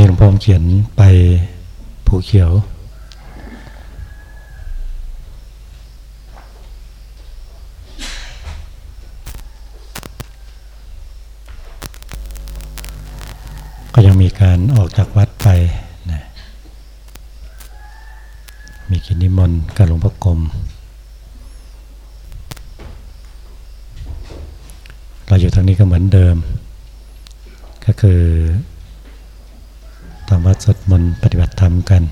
จารย์เดนพงเขียนไปภูเขียว ก็ยังมีการออกจากวัดไปนะมีกินนิมนต์กับหลวงพ่อกรมเราอยู่ทางนี้ก็เหมือนเดิม ก็คือ วัดสวดมนต์ปฏิบัติธรรมกัน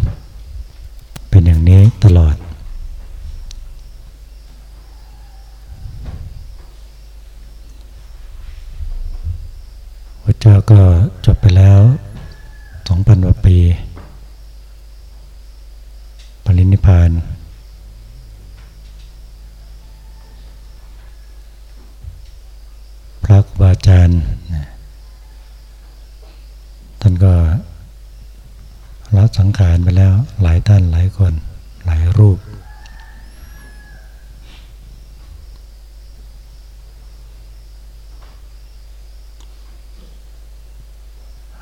เป็นอย่างนี้ตลอด พระเจ้าก็จบไปแล้วสองพันกว่าปี ปรินิพานพระครูบาอาจารย์นะท่านก็ละ สังขารไปแล้วหลายท่านหลายคน หลายรูป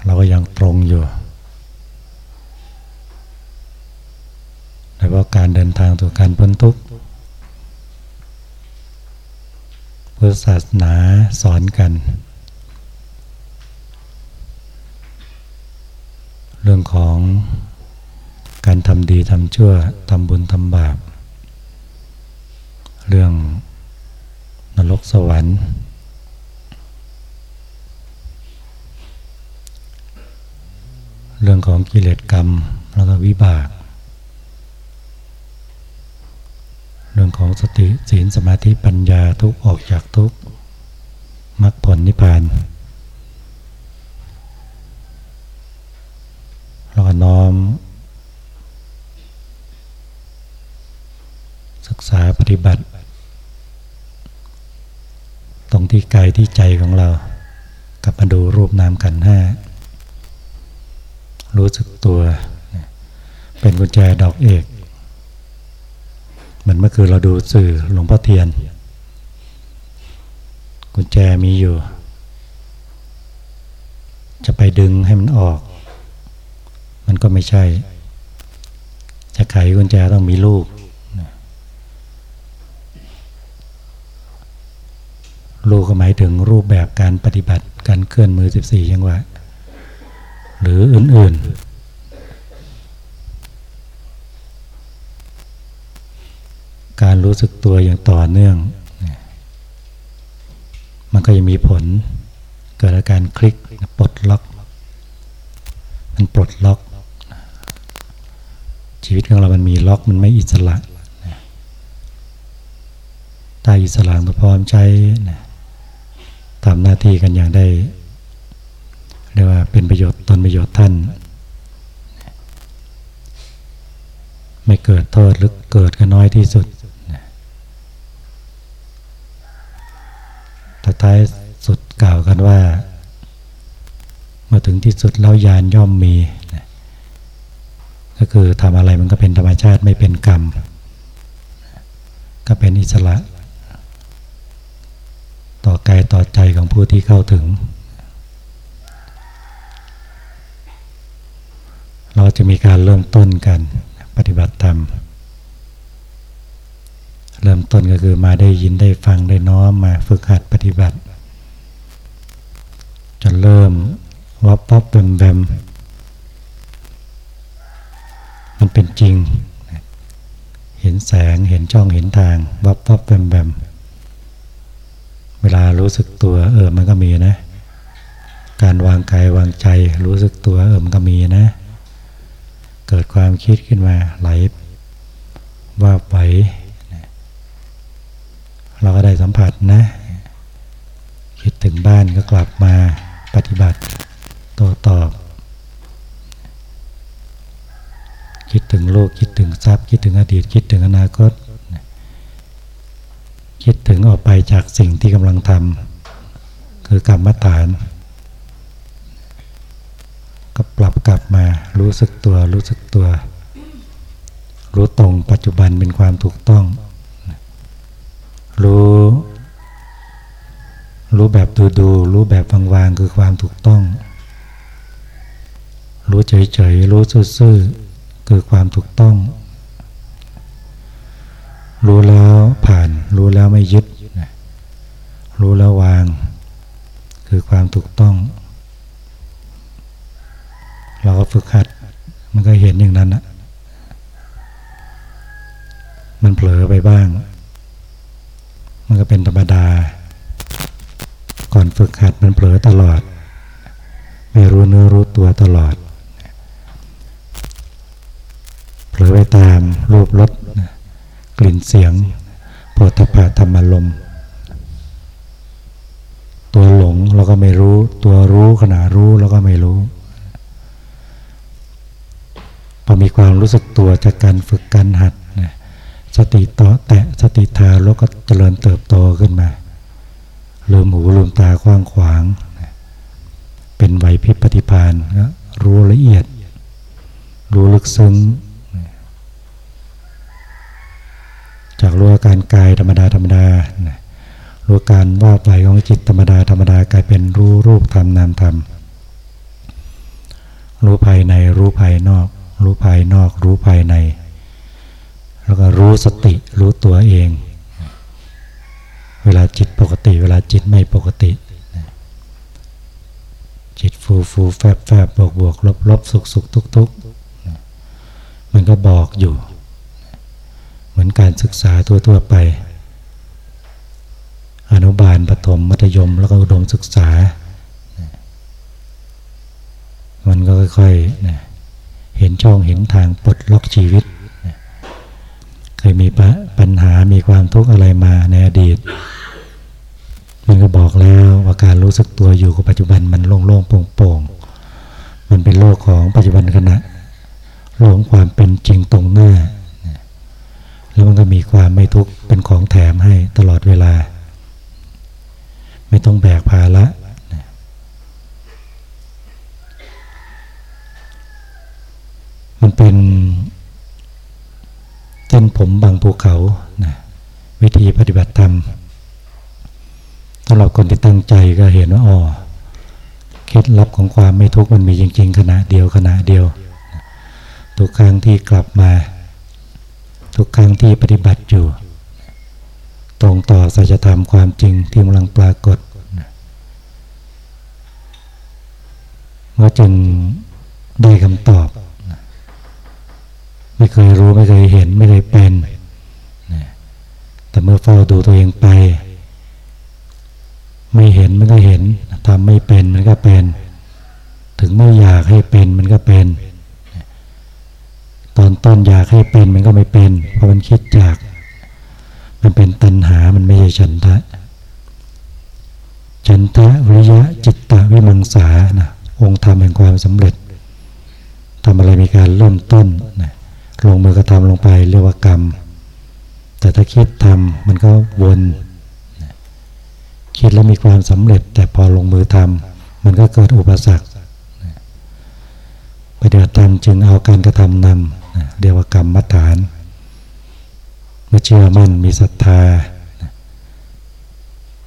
เราก็ยังตรงอยู่โดยเฉพาะการเดินทางสู่การพ้นทุกข์พุทธศาสนาสอนกัน เรื่องของ การทำดีทำชั่วทำบุญทำบาป เรื่องนรกสวรรค์ เรื่องของกิเลสกรรมแล้วก็วิบาก เรื่องของสติศีลสมาธิปัญญาทุกออกจากทุกมรรคผลนิพพานแล้วก็น้อม ศึกษาปฏิบัติ ตรงที่กายที่ใจของเรา กลับมาดูรูปนามขันห้ารู้สึกตัว เป็นกุญแจดอกเอกเหมือนเมื่อคืนเราดูสื่อหลวงพ่อเทียน กุญแจมีอยู่ จะไปดึงให้มันออก มันก็ไม่ใช่ จะไขกุญแจต้องมีลูก ลูกก็หมายถึงรูปแบบการปฏิบัติการเคลื่อนมือ 14จังหวะหรืออื่นๆ การรู้สึกตัวอย่างต่อเนื่อง มันก็จะมีผลเกิดอาการคลิกปลดล็อก มันปลดล็อก ชีวิตของเรามันมีล็อกมันไม่อิสระถ้าอิสระเราพร้อมใช้ ทำหน้าที่กันอย่างได้เรียกว่าเป็นประโยชน์ตนประโยชน์ท่าน ไม่เกิดโทษหรือเกิดก็น้อยที่สุดแต่ท้ายสุดกล่าวกันว่าเมื่อถึงที่สุดแล้วยานย่อมมี ก็คือทำอะไรมันก็เป็นธรรมชาติไม่เป็นกรรม ก็เป็นอิสระ ต่อกายต่อใจของผู้ที่เข้าถึง เราจะมีการเริ่มต้นกันปฏิบัติธรรม เริ่มต้นก็คือมาได้ยินได้ฟังได้น้อมมาฝึกหัดปฏิบัติ จนเริ่มวับวับแบมแบมมันเป็นจริง เห็นแสงเห็นช่องเห็นทาง วับวับแบมแบม วลารู้สึกตัว เออมันก็มีนะ การวางกายวางใจ รู้สึกตัว เออมันก็มีนะ เกิดความคิดขึ้นมาไหลว่าไหวเราก็ได้สัมผัสนะ คิดถึงบ้านก็กลับมาปฏิบัติโตตอบ คิดถึงโลกคิดถึงทรัพย์ คิดถึงอดีต คิดถึงอนาคต คิดถึงออกไปจากสิ่งที่กำลังทำคือกรรมฐาน ก็ปรับกลับมารู้สึกตัวรู้สึกตัว รู้ตรงปัจจุบันเป็นความถูกต้อง รู้ รู้แบบดูดูรู้แบบวางๆคือความถูกต้อง รู้เฉยๆรู้ซื่อๆคือความถูกต้อง รู้แล้วผ่าน รู้แล้วไม่ยึด รู้แล้ววาง คือความถูกต้อง เราก็ฝึกหัด มันก็เห็นอย่างนั้นนะมันเผลอไปบ้าง มันก็เป็นธรรมดา ก่อนฝึกหัดมันเผลอตลอด ไม่รู้เนื้อรู้ตัวตลอด เผลอไปตามรูปรส กลิ่นเสียงโผฏฐะธรรมลมตัวหลงเราก็ไม่รู้ ตัวรู้ขณะรู้เราก็ไม่รู้พอมีความรู้สึกตัวจากการฝึกการหัดนะสติต่อแตะสติทาแล้วก็เจริญเติบโตขึ้นมาลืมหูลืมตากว้างขวางนะเป็นไหวพริบปฏิพานนะรู้ละเอียด รู้ลึกซึ้ง จากรู้อาการกายธรรมดาธรรมดารู้การว่าไปของจิตธรรมดาธรรมดากลายเป็นรู้รูปธรรมนามธรรมรู้ภายในรู้ภายนอก รู้ภายนอก รู้ภายใน แล้วก็รู้สติรู้ตัวเอง เวลาจิตปกติ เวลาจิตไม่ปกติ จิตฟูฟูแฟบแฟบบวกบวกลบลบสุกสุกทุกทุกมันก็บอกอยู่ เหมือนการศึกษาทั่วทั่วไป อนุบาลปฐมมัธยมแล้วก็อุดมศึกษา มันก็ค่อยๆเห็นช่องเห็นทางปลดล็อกชีวิตเคยมีปัญหามีความทุกข์อะไรมาในอดีต มันก็บอกแล้วว่าการรู้สึกตัวอยู่กับปัจจุบันมันโล่งๆโปร่งๆมันเป็นโลกของปัจจุบันขณะโลกความเป็นจริงตรงหน้า แล้วมันก็มีความไม่ทุกข์เป็นของแถมให้ตลอดเวลา ไม่ต้องแบกภาระมันเป็นเส้นผมบางภูเขานะวิธีปฏิบัติธรรมสำหรับคนที่ตั้งใจก็เห็นว่าอ๋อเคล็ดลับของความไม่ทุกข์มันมีจริง ๆ ขณะเดียวขณะเดียวทุกครั้งที่กลับมา ทุกครั้งที่ปฏิบัติอยู่ ตรงต่อสัจธรรมความจริงที่กำลังปรากฏเมื่อจึงได้คำตอบ ไม่เคยรู้ไม่เคยเห็นไม่เคยเป็น แต่เมื่อเฝ้าดูตัวเองไป ไม่เห็นมันก็เห็นทำไม่เป็นมันก็เป็น ถึงไม่อยากให้เป็นมันก็เป็น ตอนต้นอยากให้เป็นมันก็ไม่เป็น เพราะมันคิดจาก มันเป็นตัณหามันไม่ใช่ฉันทะ ฉันทะวิยะจิตตะวิมังสานะองค์ธรรมแห่งความสำเร็จทำอะไรมีการเริ่มต้นนะลงมือกระทำลงไปเรียกว่ากรรม แต่ถ้าคิดทำมันก็วนนะคิดแล้วมีความสำเร็จ แต่พอลงมือทำมันก็เกิดอุปสรรคปฏิบัติธรรมจึงเอาการกระทำนำนะ เรียกว่ากรรมมัฐานเมื่อเชื่อมั่นมีศรัทธา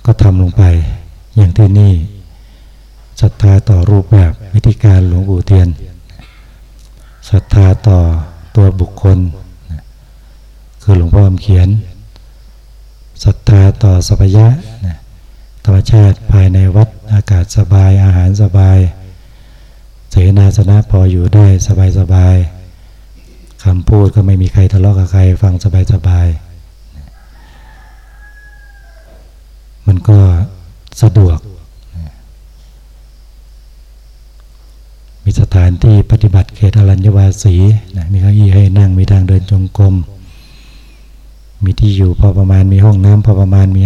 ก็ทำลงไปอย่างที่นี่ศรัทธาต่อรูปแบบวิธีการหลวงปู่เทียนศรัทธาต่อตัวบุคคล คือหลวงพ่อเขียนศรัทธาต่อสัพยะธรรมชาติภายในวัดอากาศสบายอาหารสบาย เสนาสนะพออยู่ได้สบายสบาย คำพูดก็ไม่มีใครทะเลาะกับใคร ฟังสบายสบายมันก็สะดวก มีสถานที่ปฏิบัติเขตอรัญญวาสีนะมีเก้าอี้ให้นั่ง มีทางเดินจงกรม มีที่อยู่พอประมาณ มีห้องน้ำพอประมาณ มี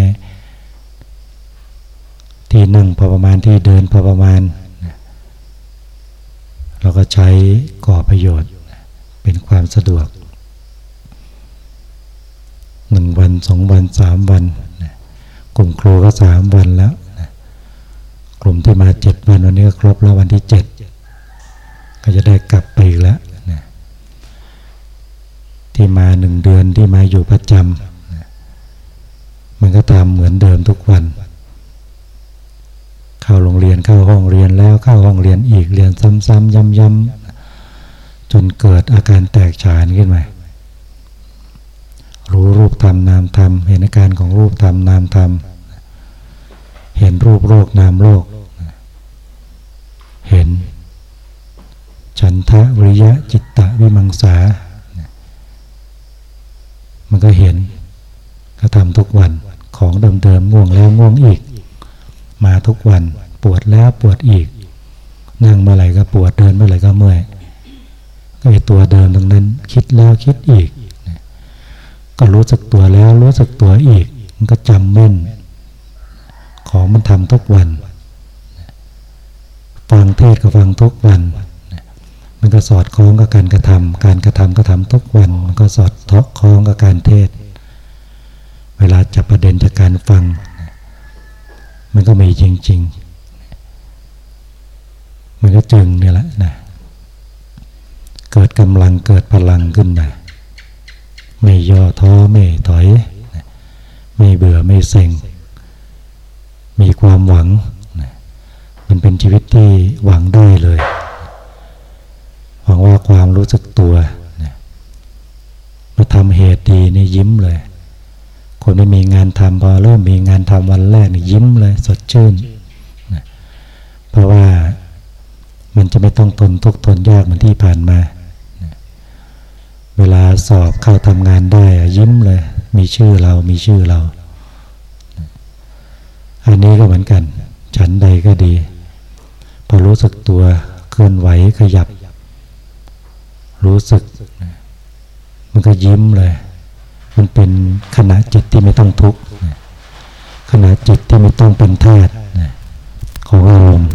ที่นั่งพอประมาณ ที่เดินพอประมาณ เราก็ใช้ก่อประโยชน์ เป็นความสะดวกหนึ่งวันสองวันสามวันกลุ่มครูก็สามวันแล้วกลุ่มที่มาเจ็ดวันวันนี้ก็ครบแล้ววันที่เจ็ดก็จะได้กลับไปอีกแล้วที่มาหนึ่งเดือนที่มาอยู่ประจำมันก็ตามเหมือนเดิมทุกวัน เข้าโรงเรียนเข้าห้องเรียนแล้วเข้าห้องเรียนอีกเรียนซ้ำๆย้ำๆ จนเกิดอาการแตกฉานขึ้นมารู้รูปธรรมนามธรรมเห็นอาการของรูปธรรมนามธรรมเห็นรูปโลกนามโลก เห็น ฉันทะวิริยะจิตตะวิมังสา มันก็เห็น ก็ทำทุกวันของเดิมๆง่วงแล้วง่วงอีก มาทุกวันปวดแล้วปวดอีก นั่งเมื่อไหร่ก็ปวดเดินเมื่อไหร่ก็เมื่อย ก็ไอตัวเดิมตรงนั้น คิดแล้วคิดอีก ก็รู้สึกตัวแล้วรู้สึกตัวอีก มันก็จำแม่น ของมันทำทุกวัน ฟังเทศก็ฟังทุกวัน มันก็สอดคล้องกับการกระทำการกระทำก็ทำทุกวัน มันก็สอดทคล้องกับการเทศ เวลาจับประเด็นจากการฟัง มันก็มีจริง ๆ มันก็จึงเนี่ยแหละนะ เกิดกำลังเกิดพลังขึ้นมาไม่ย่อท้อไม่ถอย ไม่เบื่อไม่เซ็ง มีความหวัง มันเป็นชีวิตที่หวังได้เลย หวังว่าความรู้สึกตัวมาทำเหตุดีนี่ยิ้มเลย คนไม่มีงานทำพอเริ่มมีงานทำวันแรกนี่ยิ้มเลย สดชื่น เพราะว่ามันจะไม่ต้องทนทุกข์ทนยากเหมือนที่ผ่านมา เวลาสอบเข้าทำงานได้ยิ้มเลย มีชื่อเรามีชื่อเรา อันนี้ก็เหมือนกัน ฉันใดก็ดี พอรู้สึกตัวเคลื่อนไหวขยับ รู้สึก มันก็ยิ้มเลย มันเป็นขณะจิตที่ไม่ต้องทุกข์ขณะจิตที่ไม่ต้องเป็นทาตของอารมณ์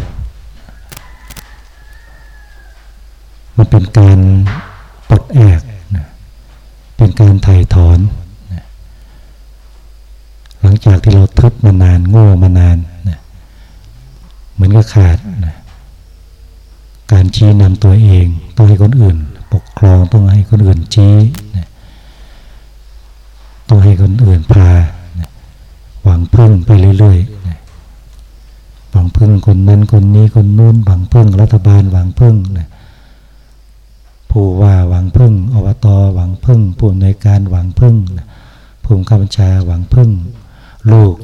มันเป็นการปลดแอก เป็นการถ่ายถอน หลังจากที่เราทึบมานานโง่มานานเหมือนกับขาดการชี้นำตัวเองต้องให้คนอื่น ปกครองต้องให้คนอื่นชี้ต้องให้คนอื่นพาหวังพึ่งไปเรื่อยๆหวังพึ่งคนนั้นคนนี้คนนู้นหวังพึ่งรัฐบาลหวังพึ่งนะ ผู้ว่าหวังพึ่งอบตหวังพึ่ง ผู้ในการหวังพึ่งภูมิข้าบัญชาหวังพึ่ง ลูก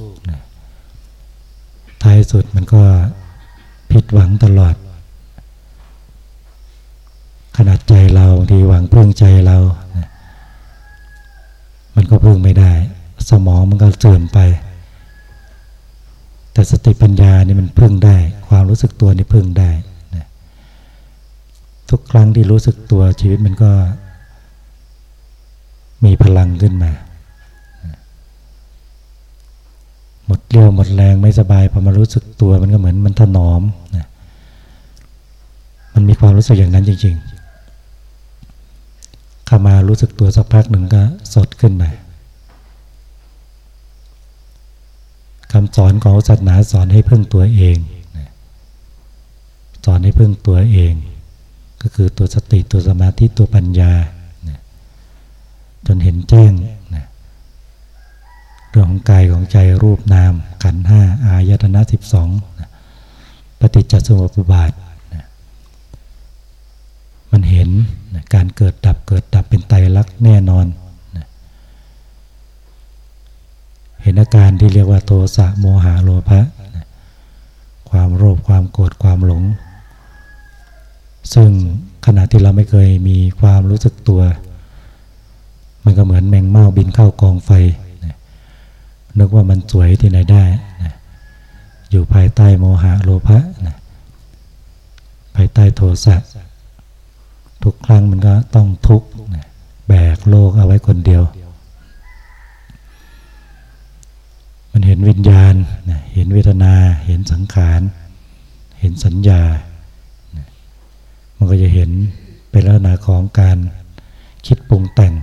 ท้ายสุดมันก็ผิดหวังตลอด ขนาดใจเราที่หวังพึ่งใจเรา มันก็พึ่งไม่ได้ สมองมันก็เสื่อมไป แต่สติปัญญานี่มันพึ่งได้ ความรู้สึกตัวนี่พึ่งได้ ทุกครั้งที่รู้สึกตัวชีวิตมันก็ มีพลังขึ้นมา หมดเรี่ยวหมดแรงไม่สบายพอมารู้สึกตัวมันก็เหมือนมันถนอมนะมันมีความรู้สึกอย่างนั้นจริงๆเข้ามารู้สึกตัวสักพักหนึ่งก็สดขึ้นมาคำสอนของศาสนาสอนให้พึ่งตัวเอง สอนให้พึ่งตัวเอง ก็คือตัวสติตัวสมาธิตัวปัญญาจนเห็นแจ้งเรื่องของกายของใจรูปนาม ขันห้าอายตนะสิบสองปฏิจจสมุปบาทมันเห็นการเกิดดับเกิดดับเป็นไตรลักษณ์แน่นอนเห็นอาการที่เรียกว่าโทสะโมหะโลภะความโลภความโกรธความหลง ซึ่งขณะที่เราไม่เคยมีความรู้สึกตัว มันก็เหมือนแมงเม่าบินเข้ากองไฟนึกว่ามันสวยที่ไหนได้นะอยู่ภายใต้โมหะโลภะนะภายใต้โทสะทุกครั้งมันก็ต้องทุกข์นะแบกโลกเอาไว้คนเดียว มันเห็นวิญญาณนะเห็นเวทนา เห็นสังขาร เห็นสัญญา มันก็จะเห็นเป็นลักษณะของการคิดปรุงแต่ง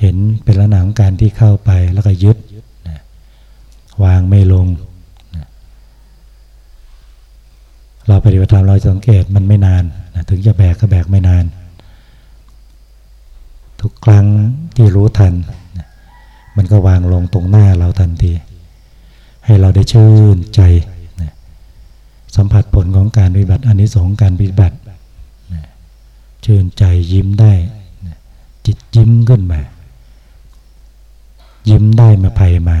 เห็นเป็นลักษณะของการที่เข้าไปแล้วก็ยึดวางไม่ลง เราปฏิบัติธรรมเราสังเกตมันไม่นานถึงจะแบกก็แบกไม่นาน ทุกครั้งที่รู้ทัน มันก็วางลงตรงหน้าเราทันที ให้เราได้ชื่นใจ สัมผัสผลของการปฏิบัติอันนี้สองการปฏิบัติชื่นใจยิ้มได้ จิตยิ้มขึ้นมา ยิ้มได้มาภัยมา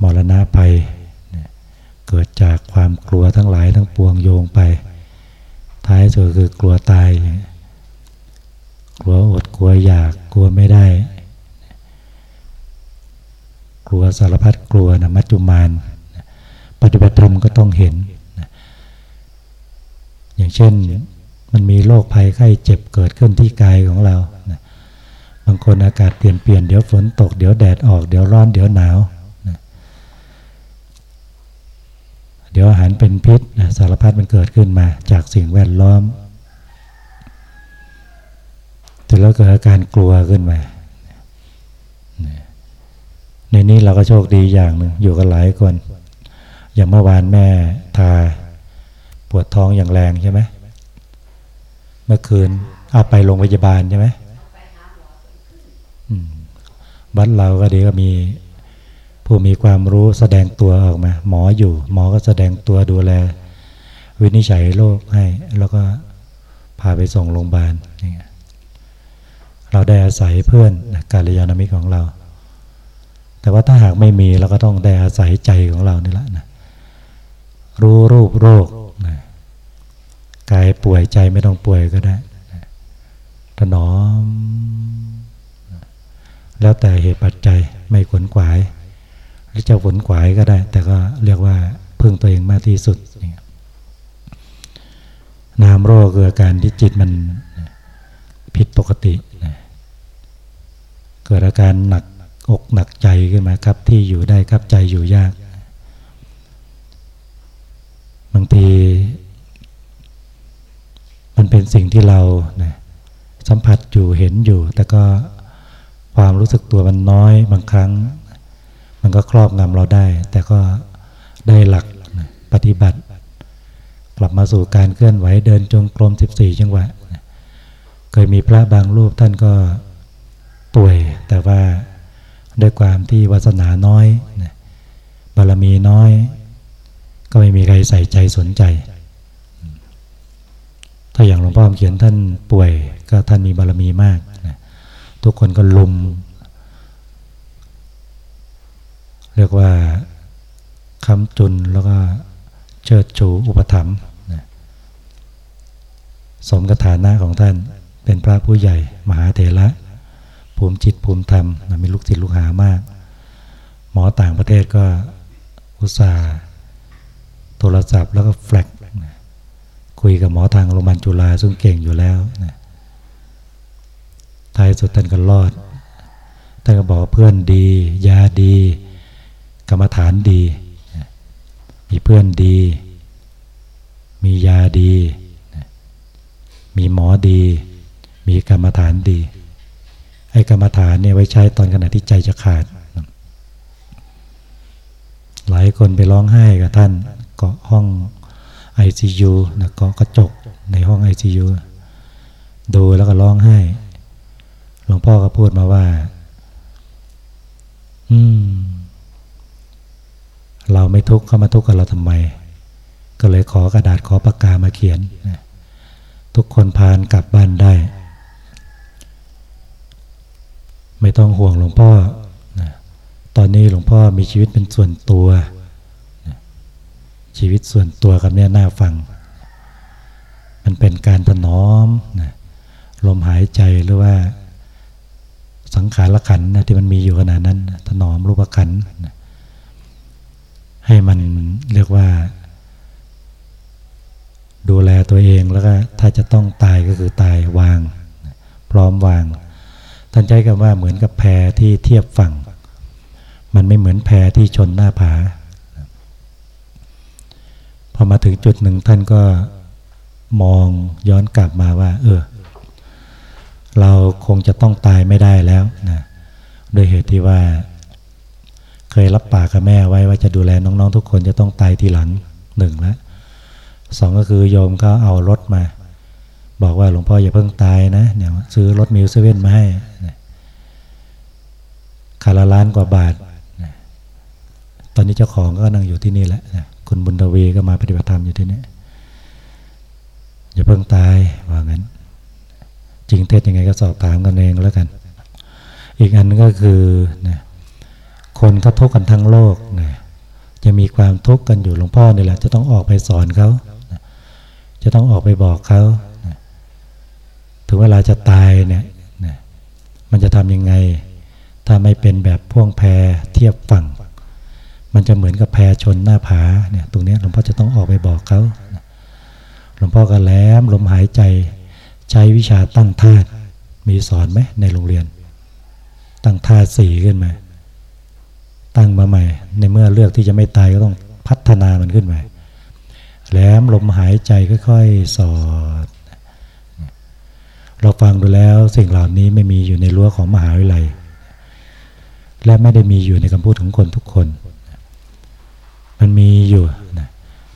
มรณะภัยเกิดจากความกลัวทั้งหลายทั้งปวงโยงไป ท้ายสุดคือกลัวตาย กลัวอดกลัวอยากกลัวไม่ได้ กลัวสารพัดกลัวนะมัจจุมาน ปฏิบัติธรรมก็ต้องเห็น อย่างเช่นมันมีโรคภัยไข้เจ็บเกิดขึ้นที่กายของเรา บางคนอากาศเปลี่ยนเปลี่ยนเดี๋ยวฝนตก เดี๋ยวแดดออก เดี๋ยวร้อน เดี๋ยวหนาว เดี๋ยวอาหารเป็นพิษสารพัดมันเกิดขึ้นมาจากสิ่งแวดล้อมแต่แล้วเกิดอาการกลัวขึ้นมา ในนี้เราก็โชคดีอย่างหนึ่งอยู่กันหลายคน อย่างเมื่อวานแม่ทา ปวดท้องอย่างแรงใช่ไหมเมื่อคืนเอาไปโรงพยาบาลใช่ไหมบ้านเราก็ดีก็มีผู้มีความรู้แสดงตัวออกมา หมออยู่ หมอก็แสดงตัวดูแล วินิจฉัยโรคให้ แล้วก็พาไปส่งโรงพยาบาลเราได้อาศัยเพื่อนการยานมิตรของเรา แต่ว่าถ้าหากไม่มีเราก็ต้องได้อาศัยใจของเรานี่แหละนะ รู้รูปโรคกายป่วยใจไม่ต้องป่วยก็ได้ถนอม แล้วแต่เหตุปัจจัยไม่ขวนขวาย หรือจะฝนขวายก็ได้ แต่ก็เรียกว่าพึ่งตัวเองมากที่สุดนามโรคคืออาการที่จิตมันผิดปกติเกิดอาการหนักอกหนักใจขึ้นมาครับที่อยู่ได้ครับใจอยู่ยาก บางที มันเป็นสิ่งที่เราสัมผัสอยู่เห็นอยู่ แต่ก็ความรู้สึกตัวมันน้อยบางครั้ง มันก็ครอบงำเราได้ แต่ก็ได้หลักปฏิบัติ กลับมาสู่การเคลื่อนไหวเดินจงกรม 14 จังหวะเคยมีพระบางรูปท่านก็ป่วย แต่ว่าด้วยความที่วาสนาน้อยบารมีน้อย ก็ไม่มีใครใส่ใจสนใจ ถ้าอย่างหลวงพ่อเขียนท่านป่วยก็ท่านมีบารมีมากทุกคนก็ลุม เรียกว่าคำจุนแล้วก็เชิดชูอุปถัมภ์สมกฐานะของท่านเป็นพระผู้ใหญ่ มหาเถระภูมิจิตภูมิธรรมมีลูกศิษย์ลูกหามาก หมอต่างประเทศก็อุตส่าห์ โทรศัพท์แล้วก็แฟลกคุยกับหมอทางโรงพยาบาลจุฬาซึ่งเก่งอยู่แล้วท้ายสุดท่านก็รอด ท่านก็บอกเพื่อนดี ยาดี กรรมฐานดี มีเพื่อนดี มียาดี มีหมอดี มีกรรมฐานดี ไอ้กรรมฐานเนี่ยไว้ใช้ตอนขณะที่ใจจะขาด หลายคนไปร้องไห้กับท่าน เกาะห้อง ICU นะเกาะกระจกในห้อง ICU ดูแล้วก็ร้องไห้ หลวงพ่อก็พูดมาว่า อืม เราไม่ทุกข์เขามาทุกข์กับเราทำไม ก็เลยขอกระดาษขอปากกามาเขียน ทุกคนพานกลับบ้านได้ ไม่ต้องห่วงหลวงพ่อ ตอนนี้หลวงพ่อมีชีวิตเป็นส่วนตัว ชีวิตส่วนตัวกับเนี่ยน่าฟัง มันเป็นการถนอมลมหายใจหรือว่า สังขารขันนะที่มันมีอยู่ขนาดนั้น ถนอมรูปขันนะให้มันเรียกว่า ดูแลตัวเองแล้วก็ถ้าจะต้องตายก็คือตายวาง พร้อมวางท่านใช้คำว่าเหมือนกับแพที่เทียบฝั่ง มันไม่เหมือนแพที่ชนหน้าผา อมาถึงจุดหนึ่งท่านก็มองย้อนกลับมาว่า เออ เราคงจะต้องตายไม่ได้แล้วนะโดยเหตุที่ว่า เคยรับปากกับแม่ไว้ว่าจะดูแลน้องๆ ทุกคนจะต้องตายทีหลังหนึ่งแล้วสองก็คือโยมก็เอารถมา บอกว่าหลวงพ่ออย่าเพิ่งตายนะเนี่ยซื้อรถมิวเซเว่นมาให้คาราล้านกว่าบาท ตอนนี้เจ้าของก็นั่งอยู่ที่นี่แหละ คุณบุญทวีก็มาปฏิบัติธรรมอยู่ที่นี่อย่าเพิ่งตายว่างั้น จริงเท็จยังไงก็สอบถามกันเองแล้วกัน อีกอันนึงก็คือนะคนเขาทุกข์กันทั้งโลกนะจะมีความทุกข์กันอยู่หลวงพ่อนี่แหละ จะต้องออกไปสอนเขาจะต้องออกไปบอกเขาถึงเวลาจะตายเนี่ยมันจะทำยังไง ถ้าไม่เป็นแบบพ่วงแพเทียบฝั่ง มันจะเหมือนกับแพชนหน้าผาเนี่ยตรงนี้หลวงพ่อจะต้องออกไปบอกเขาหลวงพ่อก็แหลมลมหายใจใช้วิชาตั้งธาตุมีสอนไหมในโรงเรียน ตั้งธาตุสี่ขึ้นมา ตั้งมาใหม่ ในเมื่อเลือกที่จะไม่ตายก็ต้องพัฒนามันขึ้นมาแหลมลมหายใจค่อยๆสอด เราฟังดูแล้วสิ่งเหล่านี้ไม่มีอยู่ในรั้วของมหาวิทยาลัย และไม่ได้มีอยู่ในคำพูดของคนทุกคน มันมีอยู่นะ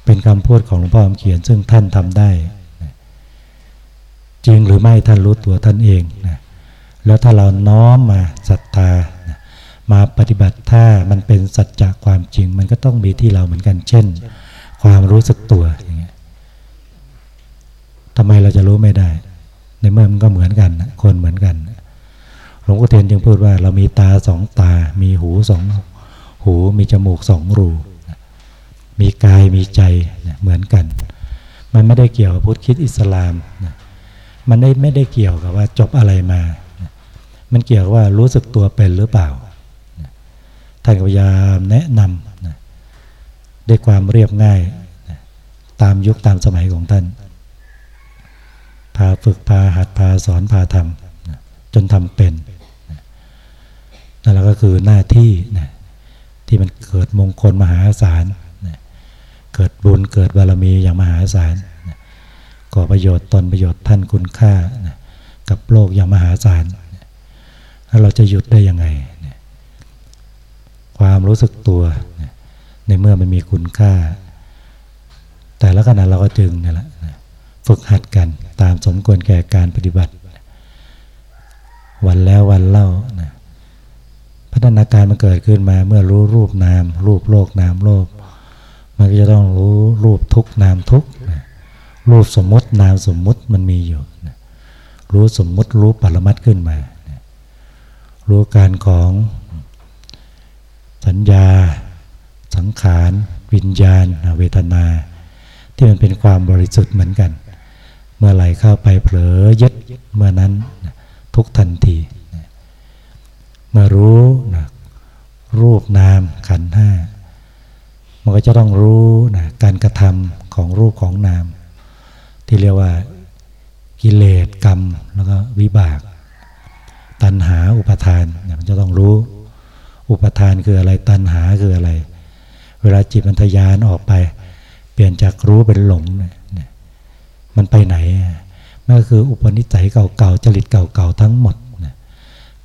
เป็นคำพูดของหลวงพ่อคำเขียนซึ่งท่านทำได้นะจริงหรือไม่ท่านรู้ตัวท่านเองนะแล้วถ้าเราน้อมมาศรัทธานะมาปฏิบัติถ้ามันเป็นสัจจะความจริง มันก็ต้องมีที่เราเหมือนกัน เช่น ความรู้สึกตัวอย่างเงี้ยทำไมเราจะรู้ไม่ได้ ในเมื่อมันก็เหมือนกันนะคนเหมือนกันหลวงพ่อเทียนจึงพูดว่าเรามีตาสองตา มีหูสองหู มีจมูกสองรู มีกายมีใจนะเหมือนกัน มันไม่ได้เกี่ยวกับพุทธคิดอิสลามนะมันไม่ไม่ได้เกี่ยวกับว่าจบอะไรมานะมันเกี่ยวกับว่ารู้สึกตัวเป็นหรือเปล่านะท่านพยายามแนะนำนะด้วยความเรียบง่ายนะตามยุคตามสมัยของท่าน พาฝึกพาหัดพาสอนพาทำนะจนทำเป็นนั่นแหละก็คือหน้าที่นะที่มันเกิดมงคลมหาศาล เกิดบุญเกิดบารมีอย่างมหาศาลก่อประโยชน์ตนประโยชน์ท่านคุณค่ากับโลกอย่างมหาศาลแล้วเราจะหยุดได้ยังไง ความรู้สึกตัวในเมื่อมันมีคุณค่า แต่ละขณะเราก็จึงนี่แหละนะฝึกหัดกันตามสมควรแก่การปฏิบัติ วันแล้ววันเล่านะพัฒนาการมันเกิดขึ้นมาเมื่อรู้รูปนาม รูปโลกนามโลก มันก็จะต้องรู้รูปทุกนามทุกนะรูปสมมตินามสมมติมันมีอยู่นะรู้สมมติรู้ปรมัตขึ้นมานะรู้การของสัญญา สังขาร วิญญาณ เวทนา ที่มันเป็นความบริสุทธิ์เหมือนกัน เมื่อไหร่เข้าไปเผลอยึดเมื่อนั้นนะทุกทันทีนะเมื่อรู้นะรูปนามขันห้า มันก็จะต้องรู้นะการกระทำของรูปของนาม ที่เรียกว่ากิเลสกรรมแล้วก็วิบาก ตัณหาอุปทานนะมันจะต้องรู้ อุปทานคืออะไรตัณหาคืออะไร เวลาจิตมันทยานออกไป เปลี่ยนจากรู้เป็นหลงเนี่ยมันไปไหนมันก็คืออุปนิสัยเก่าๆจริตเก่าๆทั้งหมด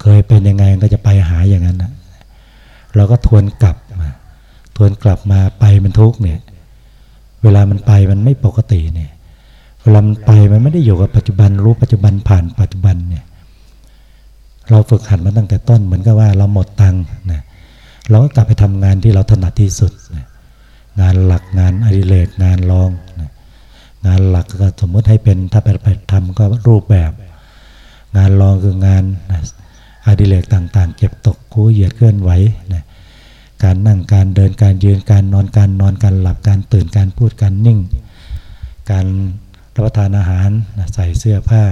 เคยเป็นยังไงมันก็จะไปหาอย่างนั้นเราก็ทวนกลับมา วนกลับมาไปมันทุกข์เนี่ย เวลามันไปมันไม่ปกติเนี่ย เวลามันไปมันไม่ได้อยู่กับปัจจุบันรู้ปัจจุบันผ่านปัจจุบันเนี่ย เราฝึกหัดมาตั้งแต่ต้นเหมือนกับว่าเราหมดตังค์นะเราก็กลับไปทำงานที่เราถนัดที่สุดนะงานหลักงานอดิเรกงานรองนะงานหลักก็สมมติให้เป็นถ้าไปไปทำก็รูปแบบ งานรองคืองานนะอดิเรกต่างๆ เก็บตกคูเหยียดเคลื่อนไหวนะ การนั่งการเดินการยืนการนอนการนอนการหลับการตื่นการพูดการนิ่ง การรับประทานอาหารใส่เสื้อผ้า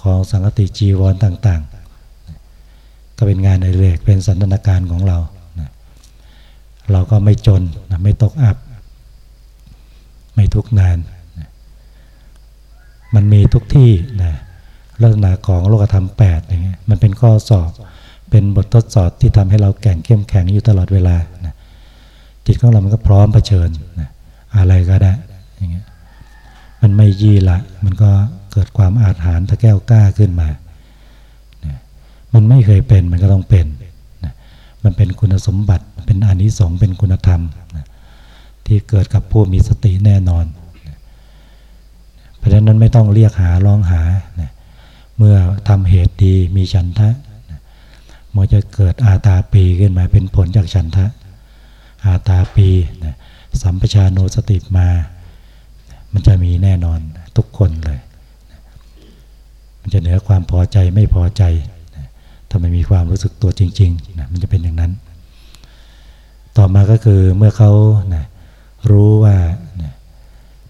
ของสังกติจีวรต่างๆ ก็เป็นงานอดิเรกเป็นสันทนาการของเรา เราก็ไม่จนไม่ตกอับ ไม่ทุกข์นาน มันมีทุกที่นะลักษณะของโลกธรรมแปดอย่างเงี้ยมันเป็นข้อสอบ เป็นบททดสอบที่ทำให้เราแข่งเข้มแข็งอยู่ตลอดเวลานะจิตของเรามันก็พร้อมเผชิญนะอะไรก็ได้อย่างเงี้ยมันไม่ยี่ละมันก็เกิดความอาถรรพ์ตะแก้วกล้าขึ้นมานะมันไม่เคยเป็นมันก็ต้องเป็นนะมันเป็นคุณสมบัติเป็นอานิสงส์เป็นคุณธรรมนะที่เกิดกับผู้มีสติแน่นอนนะเพราะฉะนั้นไม่ต้องเรียกหาร้องหานะเมื่อทำเหตุดีมีฉันทะ มันจะเกิดอาตาปีขึ้นมาเป็นผลจากฉันทะ อาตาปีนะสัมปชาโนสติมา มันจะมีแน่นอนทุกคนเลย มันจะเหนือความพอใจไม่พอใจถ้าไม่มีความรู้สึกตัวจริงๆนะมันจะเป็นอย่างนั้น ต่อมาก็คือเมื่อเขานะรู้ว่านะ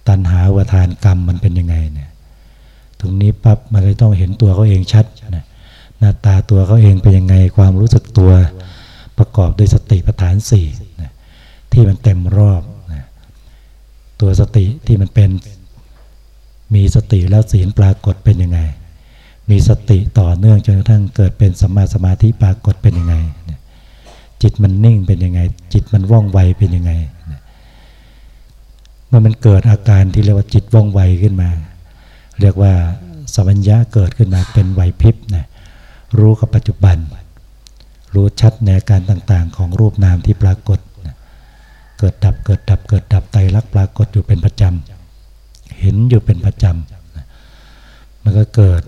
ตัณหาวทานกรรมมันเป็นยังไงเนี่ยตรงนี้ปั๊บมันเลยต้องเห็นตัวเขาเองชัดนะ หน้าตาตัวเขาเองเป็นยังไงความรู้สึกตัวประกอบด้วยสติปัฏฐานสี่นะที่มันเต็มรอบนะตัวสติที่มันเป็นมีสติแล้วศีลปรากฏเป็นยังไง มีสติต่อเนื่องจนกระทั่งเกิดเป็นสมาสมาธิปรากฏเป็นยังไง จิตมันนิ่งเป็นยังไง จิตมันว่องไวเป็นยังไงเมื่อมันเกิดอาการที่เรียกว่าจิตว่องไวขึ้นมา เรียกว่าสัมัญญาเกิดขึ้นมาเป็นไหวพริบนะ รู้กับปัจจุบัน รู้ชัดในอาการต่างๆ ของรูปนามที่ปรากฏ เกิดดับเกิดดับเกิดดับไตรลักษณ์ปรากฏอยู่เป็นประจำ เห็นอยู่เป็นประจำ มันก็เกิด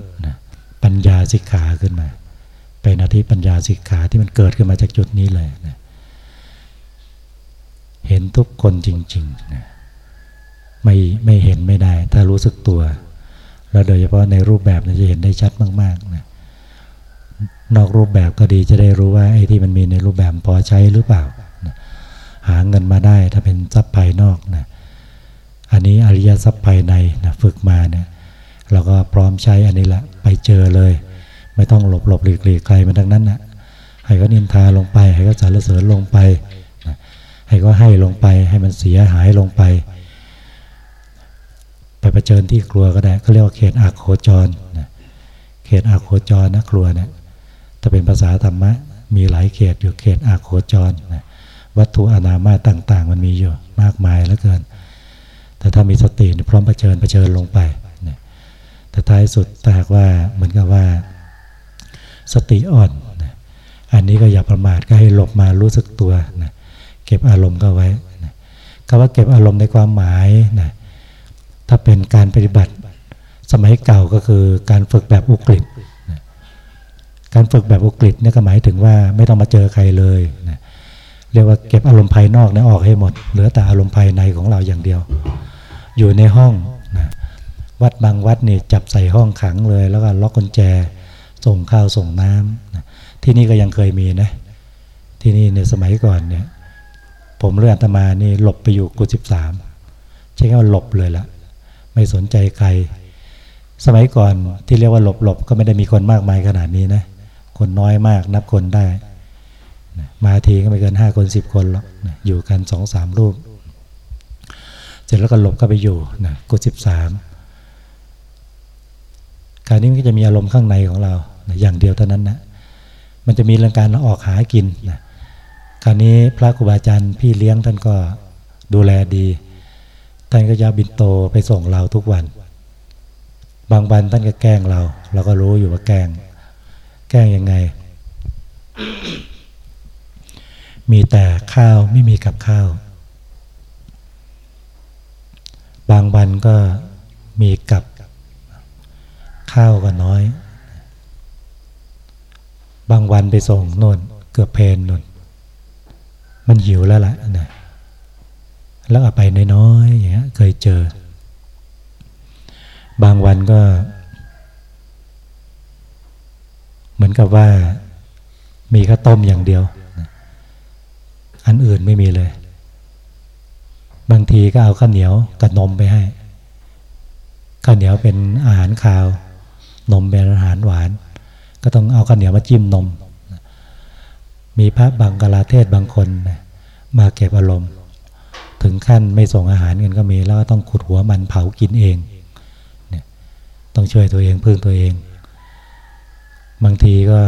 ปัญญาสิกขาขึ้นมา เป็นอาทิปัญญาสิกขาที่มันเกิดขึ้นมาจากจุดนี้เลยนะเห็นทุกคนจริงๆนะไม่ไม่เห็นไม่ได้ ถ้ารู้สึกตัว แล้วโดยเฉพาะในรูปแบบจะเห็นได้ชัดมากๆนะ นอกรูปแบบก็ดีจะได้รู้ว่าไอ้ที่มันมีในรูปแบบพอใช้หรือเปล่า หาเงินมาได้ถ้าเป็นทรัพย์ภายนอกนะอันนี้อริยทรัพย์ภายในนะฝึกมาเนี่ยเราก็พร้อมใช้อันนี้แหละไปเจอเลย ไม่ต้องหลบหลบหลีกหลีกใครมาดังนั้นนะให้ก็นินทาลงไป ให้ก็สารเสริญลงไปนะให้ก็ให้ลงไปให้มันเสียหายลงไป ไปประเจิญที่ครัวก็ได้เขาเรียกว่าเขตอาโคจรนะเขตอาโคจรนะครัวเนะี่ย ถ้าเป็นภาษาธรรมะ มีหลายเขตอยู่เขตอาโคจรนะวัตถุอนามาต่าง ๆ มันมีอยู่มากมายเหลือเกิน แต่ถ้ามีสติพร้อมประเจิญประเจิญลงไปนะแต่ท้ายสุดถ้าหากว่าเหมือนกับว่า สติอ่อนนะอันนี้ก็อย่าประมาทก็ให้หลบมารู้สึกตัวนะเก็บอารมณ์ก็ไว้นะคำว่าเก็บอารมณ์ในความหมายนะถ้าเป็นการปฏิบัติสมัยเก่าก็คือการฝึกแบบอุกฤษ การฝึกแบบอุกฤษเนี่ยก็หมายถึงว่าไม่ต้องมาเจอใครเลยนะเรียกว่าเก็บอารมณ์ภายนอกเนี่ยออกให้หมด เหลือแต่อารมณ์ภายในของเราอย่างเดียว อยู่ในห้องนะวัดบางวัดเนี่ยจับใส่ห้องขังเลย แล้วก็ล็อกกุญแจ ส่งข้าวส่งน้ำนะที่นี่ก็ยังเคยมีนะ ที่นี่ในสมัยก่อนเนี่ย ผมเรื่องอาตมานี่หลบไปอยู่กุฏิสิบสามใช้คำว่าหลบเลยละไม่สนใจใคร สมัยก่อนที่เรียกว่าหลบหลบก็ไม่ได้มีคนมากมายขนาดนี้นะ คนน้อยมาก นับคนได้ มาทีก็ไม่เกินห้าคนสิบคนหรอกอยู่กันสองสามรูป เสร็จแล้วก็หลบก็ไปอยู่นะกุฏิสิบสามการนี้ก็จะมีอารมณ์ข้างในของเรานะอย่างเดียวเท่านั้นนะมันจะมีเรื่องการออกหากินนะคราวนี้พระครูบาอาจารย์พี่เลี้ยงท่านก็ดูแลดี ท่านก็จะบินโตไปส่งเราทุกวัน บางวันท่านก็แกล้งเรา เราก็รู้อยู่ว่าแกล้ง แก้งยังไง มีแต่ข้าวไม่มีกับข้าว บางวันก็มีกับข้าวก็น้อย บางวันไปส่งนนเกือบเพนนนมันหิวแล้วล่ะนะแล้วเอาไปน้อยๆอย่างเงี้ยเคยเจอ บางวันก็ เหมือนกับว่ามีข้าวต้มอย่างเดียว อันอื่นไม่มีเลย บางทีก็เอาข้าวเหนียวกับนมไปให้ ข้าวเหนียวเป็นอาหารคาว นมเป็นอาหารหวาน ก็ต้องเอาข้าวเหนียวมาจิ้มนม มีพระบางกลาเทศบางคนมาเก็บอารมณ์ ถึงขั้นไม่ส่งอาหารกันก็มีแล้วก็ต้องขุดหัวมันเผากินเองเนี่ยต้องช่วยตัวเองพึ่งตัวเอง บางทีก็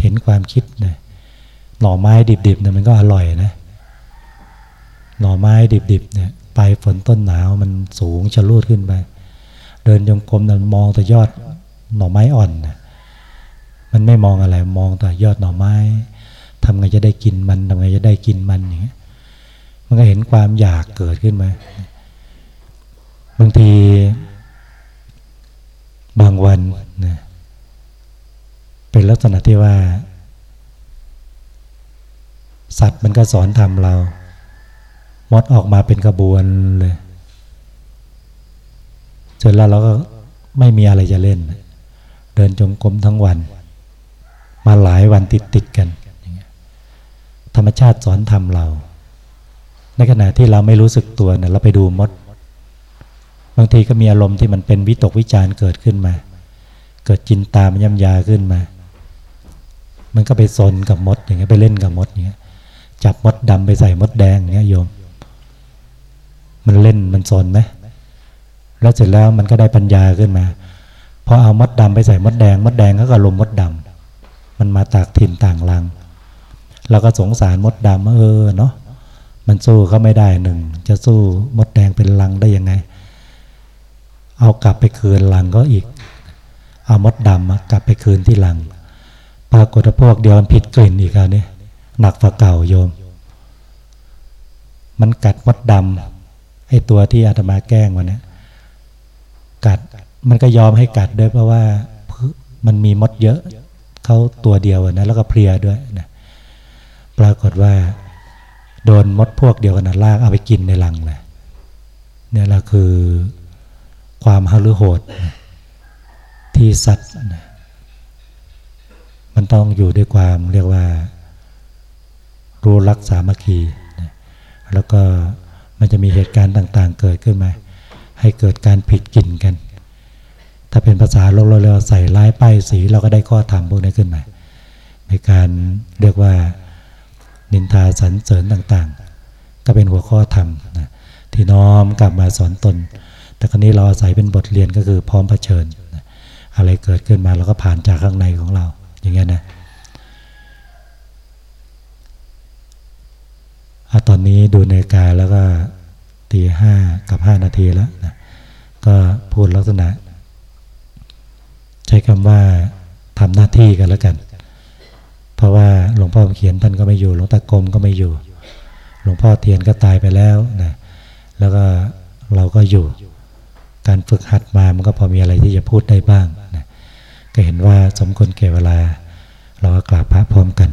เห็นความคิดนะหน่อไม้ดิบๆเนี่ยมันก็อร่อยนะ หน่อไม้ดิบๆเนี่ยปลายฝนต้นหนาวมันสูงชะลูดขึ้นไป เดินยงกรมนั้นมองแต่ยอดหน่อไม้อ่อนนะมันไม่มองอะไรมองแต่ยอดหน่อไม้ทำไงจะได้กินมันทำไงจะได้กินมันอย่างเงี้ยมันก็เห็นความอยากเกิดขึ้นมา บางที บางวันนะ เป็นลักษณะที่ว่า สัตว์มันก็สอนทำเรามดออกมาเป็นกระบวนเลยเสร็จแล้วเราก็ไม่มีอะไรจะเล่น เดินจงกรมทั้งวัน มาหลายวันติดติดกันธรรมชาติสอนทำเรา ในขณะที่เราไม่รู้สึกตัวเนี่ยเราไปดูมด บางทีก็มีอารมณ์ที่มันเป็นวิตกวิจารณ์เกิดขึ้นมา เกิดจินตามย่ำยาขึ้นมา มันก็ไปซนกับมดอย่างเงี้ยไปเล่นกับมดอย่างเงี้ยจับมดดำไปใส่มดแดงอย่างเงี้ยโยม มันเล่นมันซนไหมแล้วเสร็จแล้วมันก็ได้ปัญญาขึ้นมาพอเอามดดำไปใส่มดแดงมดแดงก็กระลมมดดำมันมาตากถิ่นต่างรังเราก็สงสารมดดำเออเนาะมันสู้เขาไม่ได้หนึ่งจะสู้มดแดงเป็นรังได้ยังไง เอากลับไปคืนรังก็อีก เอามดดำกลับไปคืนที่รัง ปรากฏว่าพวกเดียวมันผิดกลิ่นอีกแล้วนี่หนักฝ่าเก่าโยม มันกัดมดดำไอ้ตัวที่อาตมาแกล้งมันนี่ยกัดมันก็ยอมให้กัดด้วยเพราะว่ามันมีมดเยอะเขาตัวเดียวนะแล้วก็เพลียด้วยนะปรากฏว่า โดนมดพวกเดียวกันนะลากเอาไปกินในรังเลยเนี่ยแหละคือความฮาลือโหดที่สัตว์นะ มันต้องอยู่ด้วยความเรียกว่า รู้รักสามัคคีนะแล้วก็มันจะมีเหตุการณ์ต่างๆ เกิดขึ้นมา ให้เกิดการผิดกินกัน ถ้าเป็นภาษาโลกเราใส่ร้ายป้ายสีเราก็ได้ข้อธรรมพวกนี้ขึ้นมา ในการเรียกว่านินทาสรรเสริญต่างๆ ก็เป็นหัวข้อธรรมนะที่น้อมกลับมาสอนตน แต่ครั้นี้เราอาศัยเป็นบทเรียนก็คือพร้อมเผชิญ อะไรเกิดขึ้นมาเราก็ผ่านจากข้างในของเรา อย่างเงี้ยนะอะตอนนี้ดูนาฬิกาแล้วก็ตีห้ากับห้านาทีแล้วนะก็พูดลักษณะ ใช้คำว่าทำหน้าที่กันแล้วกัน เพราะว่าหลวงพ่อเขียนท่านก็ไม่อยู่ หลวงตากรมก็ไม่อยู่ หลวงพ่อเทียนก็ตายไปแล้วนะแล้วก็เราก็อยู่ การฝึกหัดมามันก็พอมีอะไรที่จะพูดได้บ้าง ก็เห็นว่าสมควรแก่เวลา เราก็กราบพระพร้อมกัน